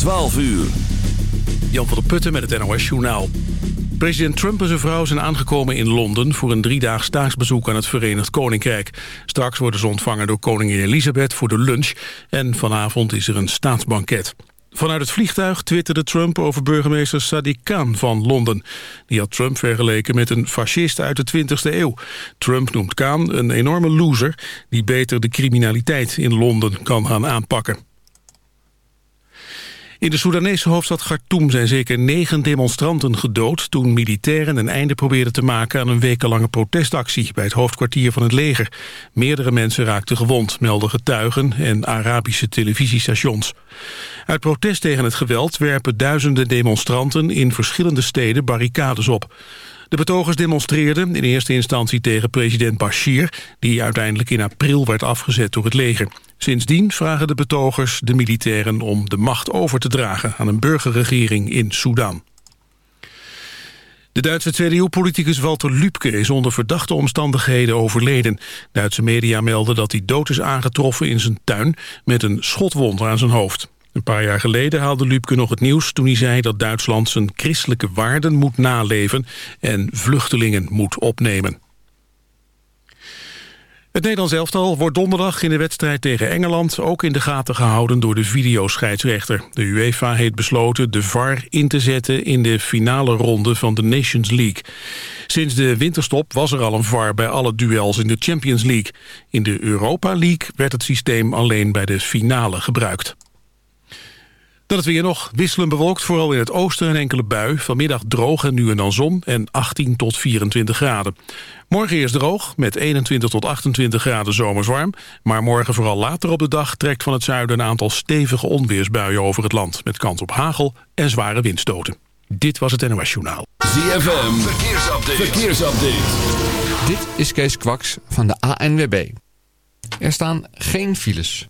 12 uur. Jan van der Putten met het NOS Journaal. President Trump en zijn vrouw zijn aangekomen in Londen... voor een driedaags staatsbezoek aan het Verenigd Koninkrijk. Straks worden ze ontvangen door koningin Elizabeth voor de lunch... en vanavond is er een staatsbanket. Vanuit het vliegtuig twitterde Trump over burgemeester Sadiq Khan van Londen. Die had Trump vergeleken met een fascist uit de 20e eeuw. Trump noemt Khan een enorme loser... die beter de criminaliteit in Londen kan gaan aanpakken. In de Soedanese hoofdstad Khartoum zijn zeker negen demonstranten gedood... toen militairen een einde probeerden te maken aan een wekenlange protestactie... bij het hoofdkwartier van het leger. Meerdere mensen raakten gewond, melden getuigen en Arabische televisiestations. Uit protest tegen het geweld werpen duizenden demonstranten... in verschillende steden barricades op. De betogers demonstreerden in eerste instantie tegen president Bashir... die uiteindelijk in april werd afgezet door het leger. Sindsdien vragen de betogers de militairen om de macht over te dragen... aan een burgerregering in Sudan. De Duitse CDU-politicus Walter Lübke is onder verdachte omstandigheden overleden. Duitse media melden dat hij dood is aangetroffen in zijn tuin... met een schotwond aan zijn hoofd. Een paar jaar geleden haalde Lübke nog het nieuws toen hij zei dat Duitsland zijn christelijke waarden moet naleven en vluchtelingen moet opnemen. Het Nederlands elftal wordt donderdag in de wedstrijd tegen Engeland ook in de gaten gehouden door de videoscheidsrechter. De UEFA heeft besloten de VAR in te zetten in de finale ronde van de Nations League. Sinds de winterstop was er al een VAR bij alle duels in de Champions League. In de Europa League werd het systeem alleen bij de finale gebruikt. Dan het weer nog wisselend bewolkt, vooral in het oosten een enkele bui. Vanmiddag droog en nu en dan zon en 18 tot 24 graden. Morgen eerst droog, met 21 tot 28 graden zomerswarm. Maar morgen vooral later op de dag trekt van het zuiden... een aantal stevige onweersbuien over het land... met kans op hagel en zware windstoten. Dit was het NOS Journaal. ZFM, verkeersupdate. verkeersupdate. Dit is Kees Kwaks van de ANWB. Er staan geen files.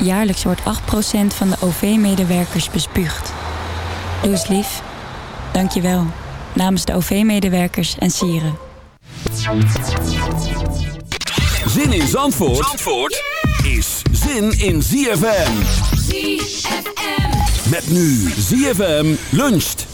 Jaarlijks wordt 8% van de OV-medewerkers bespuugd. Doe eens lief. Dank je wel. Namens de OV-medewerkers en sieren. Zin in Zandvoort, Zandvoort is zin in ZFM. ZFM. Met nu ZFM luncht.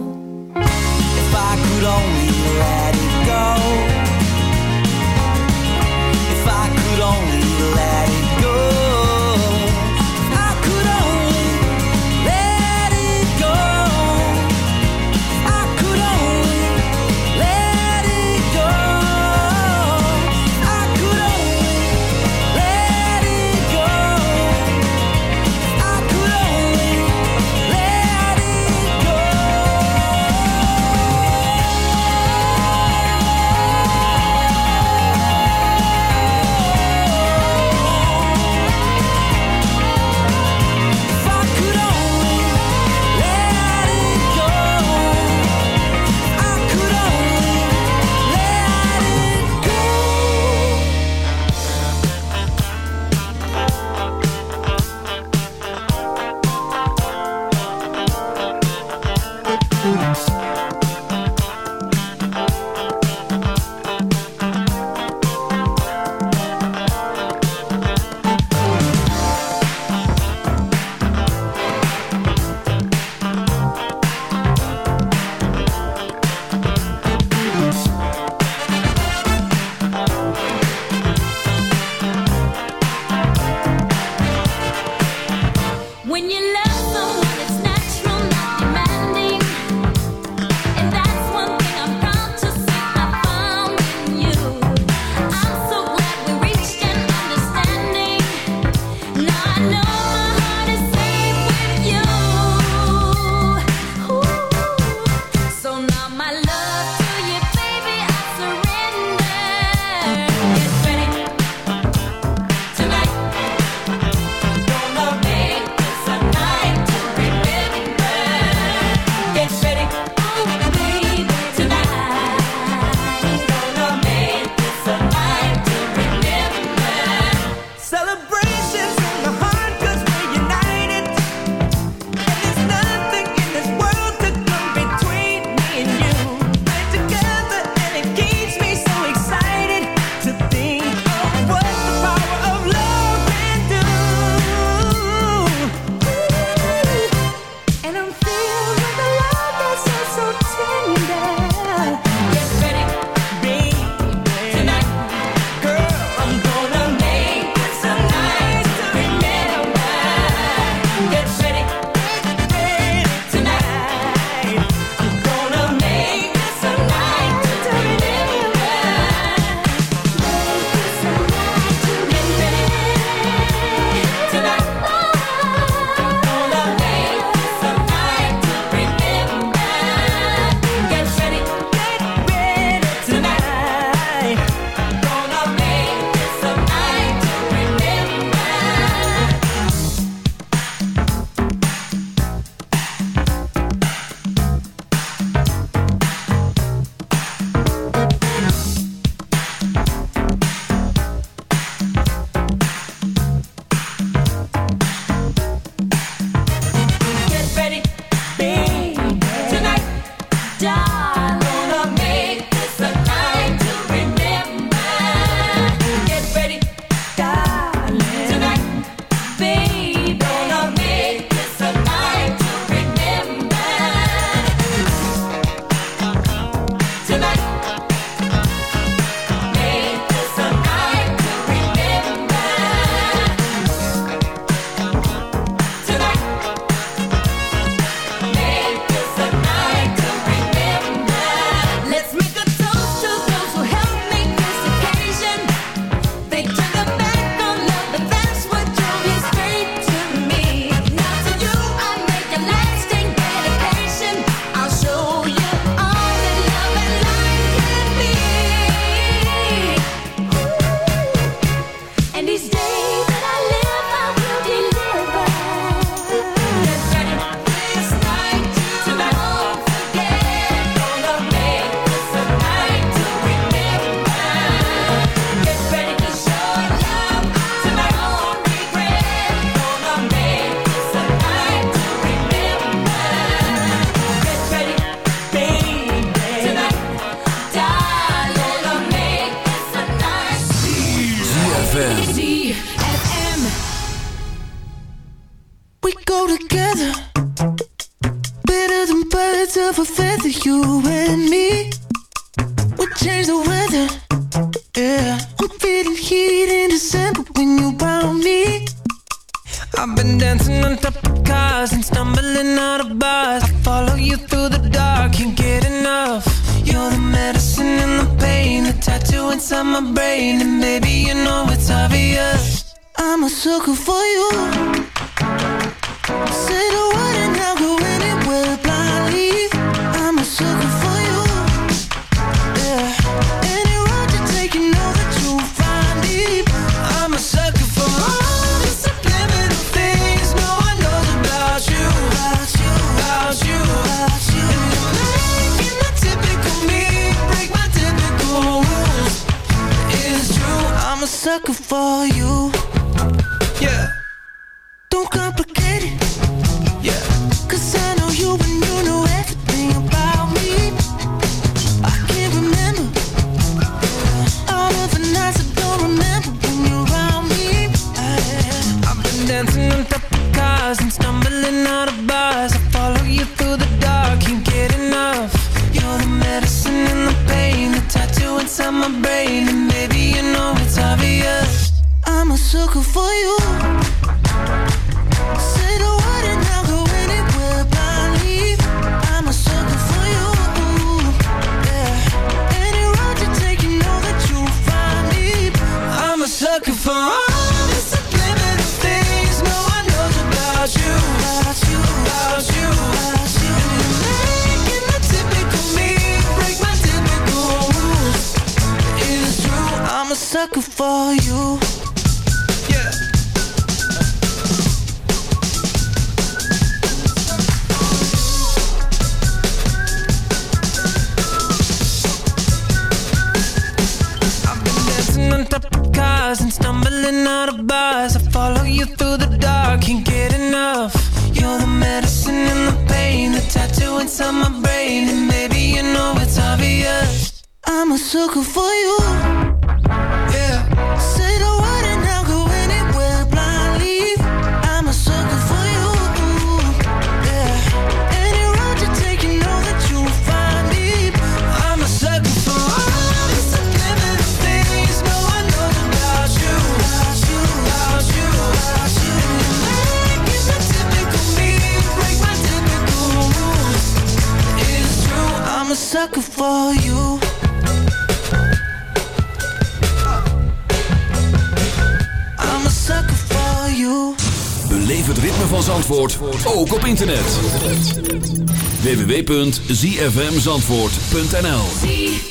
zfmzandvoort.nl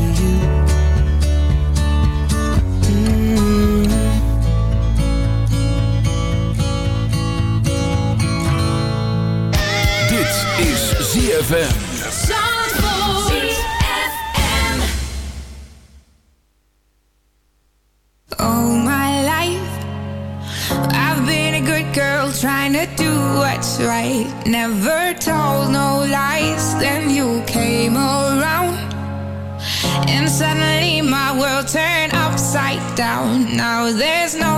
Never told no lies. Then you came around, and suddenly my world turned upside down. Now there's no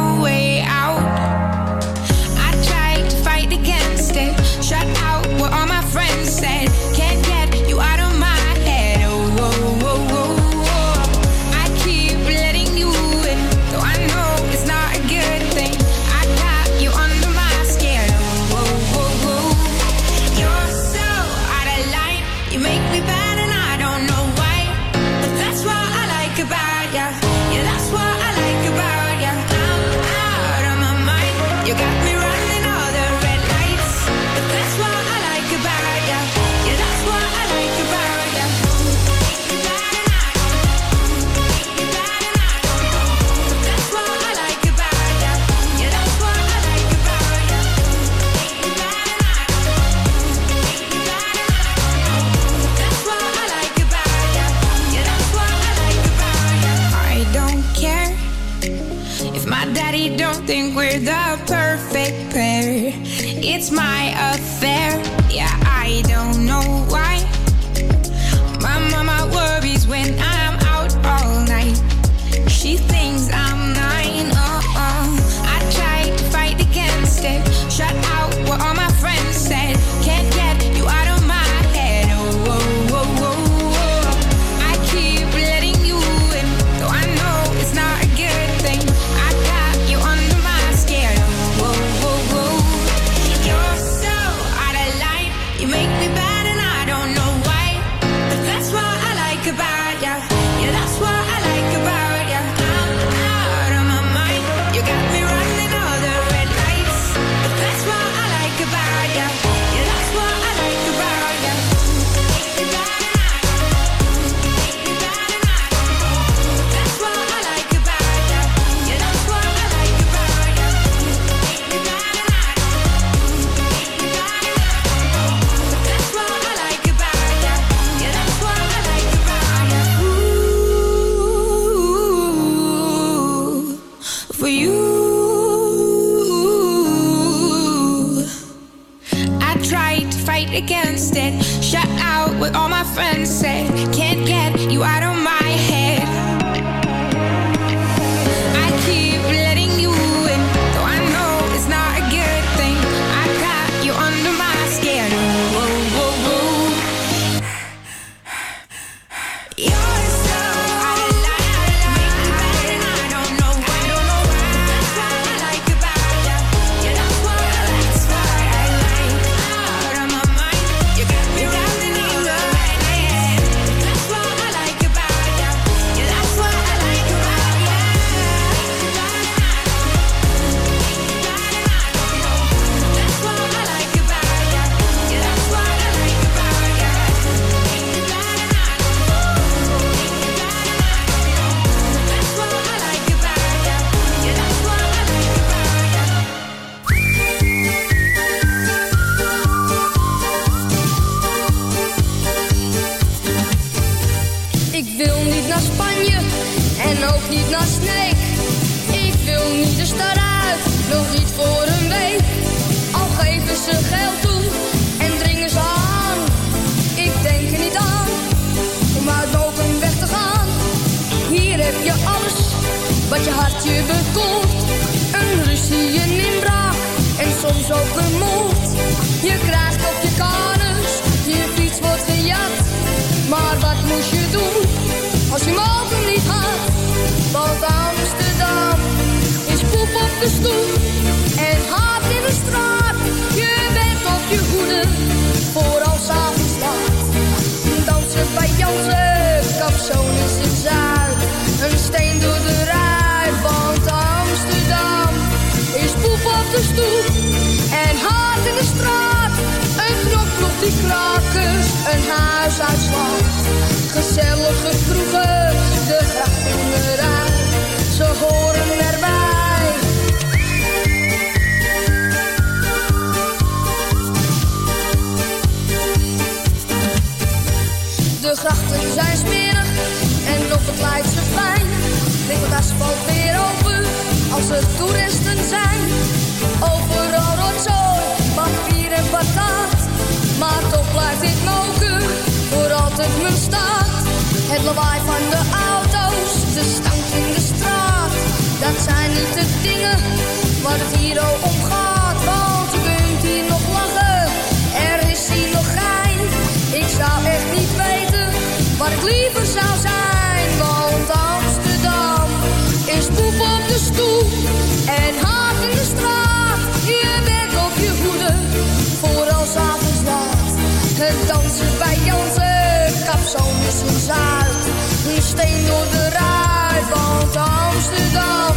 alleen door de rij, want Amsterdam.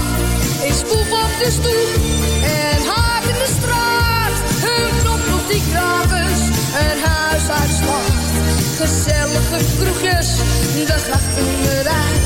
is spoeg op de stoep en haak in de straat. Hun knop op die krakens, een huis uit slag. Gezellige kroegjes, de grachten eruit.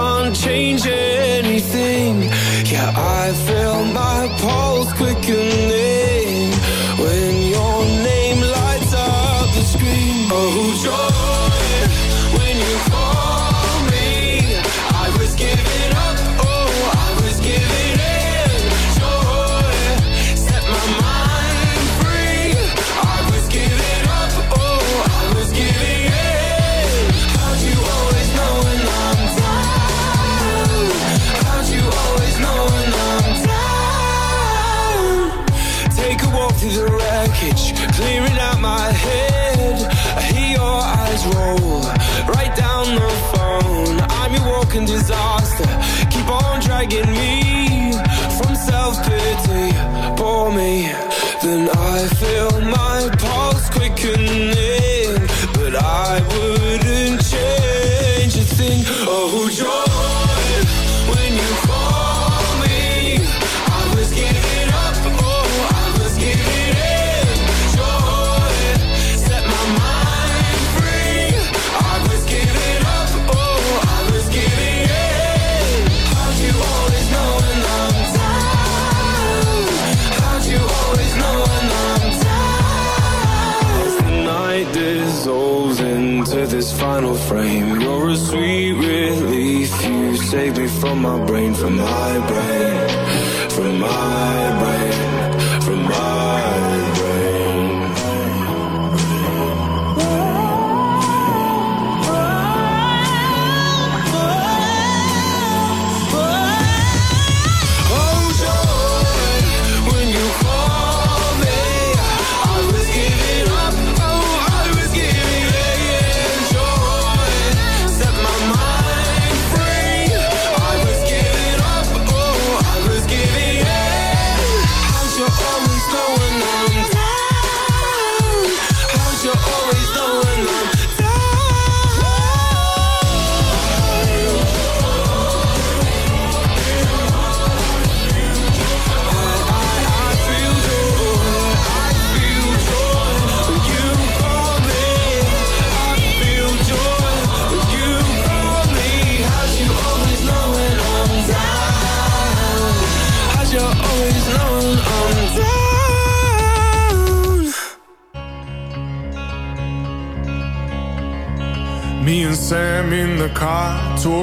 can't change anything. Yeah, I feel my pulse quickening when your name lights up the screen. Oh, joy, when you call me, I was giving up. get me from my brain, from my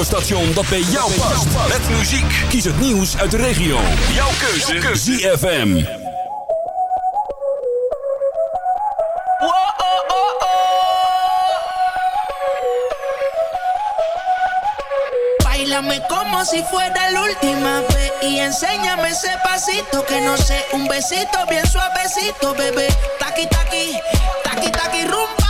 radiostation dat bij jou past. Met muziek. Kies het nieuws uit de regio. Jouw keuze. Jouw keuze. ZFM. Bailame como si fuera la última vez y enséñame ese pasito que no sé, un besito bien suavecito, bebé. Taki, taki. Taki, taki, rumba.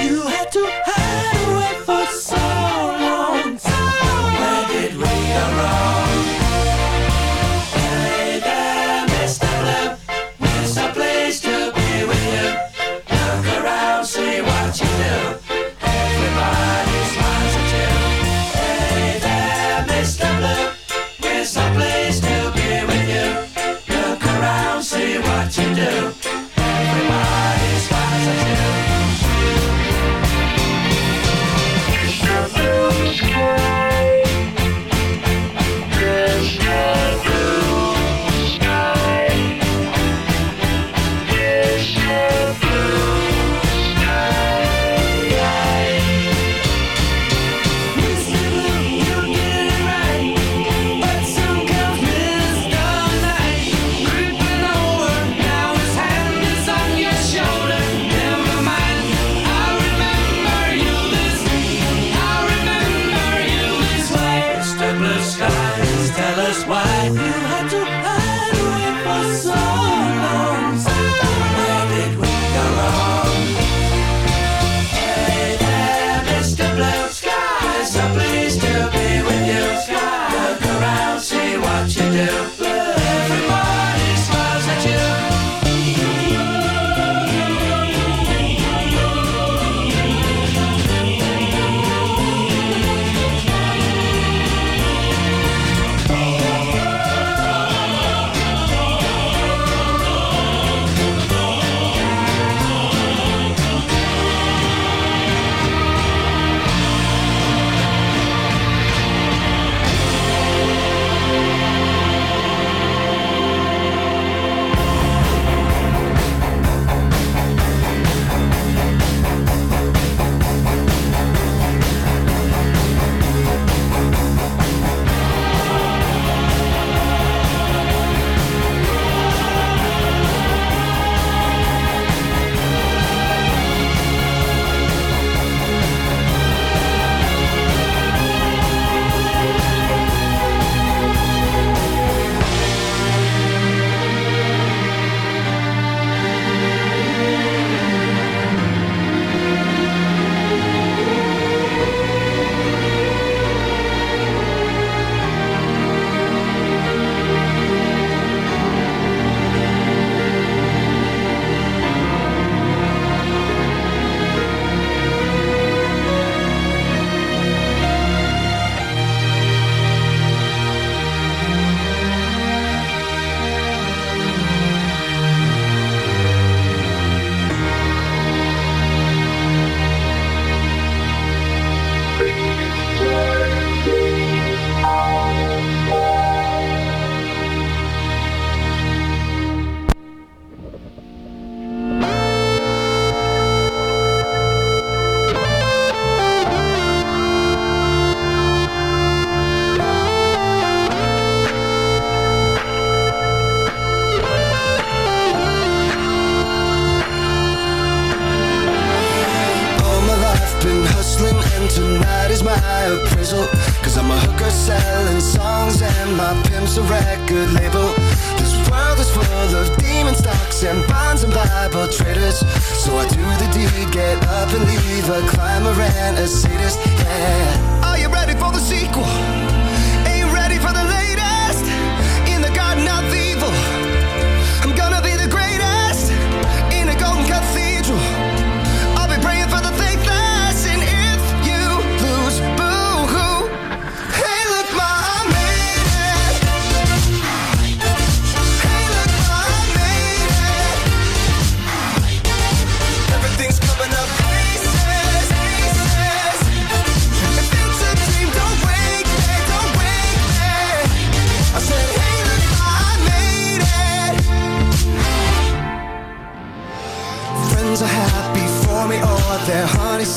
Bible traitors. So I do the deed, get up and leave a climber and a sadist. Yeah. Are you ready for the sequel?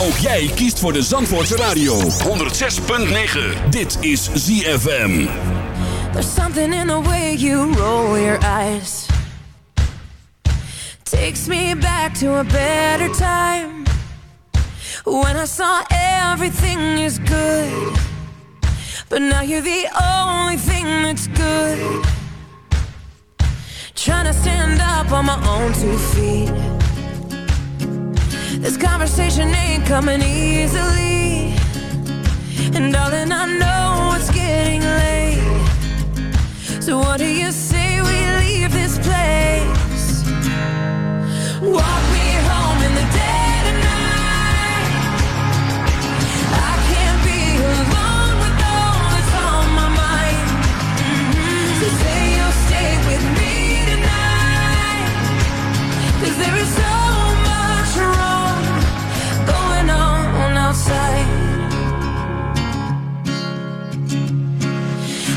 Ook jij kiest voor de Zandvoortse Radio. 106.9. Dit is ZFM. There's something in the way you roll your eyes. Takes me back to a better time. When I saw everything is good. But now you're the only thing that's good. Trying to stand up on my own two feet. This conversation ain't coming easily. And darling, I know it's getting late. So what do you say we leave this place? Walk me home in the dead of night. I can't be alone with all that's on my mind. Mm-hmm. So say you'll stay with me tonight. 'Cause there is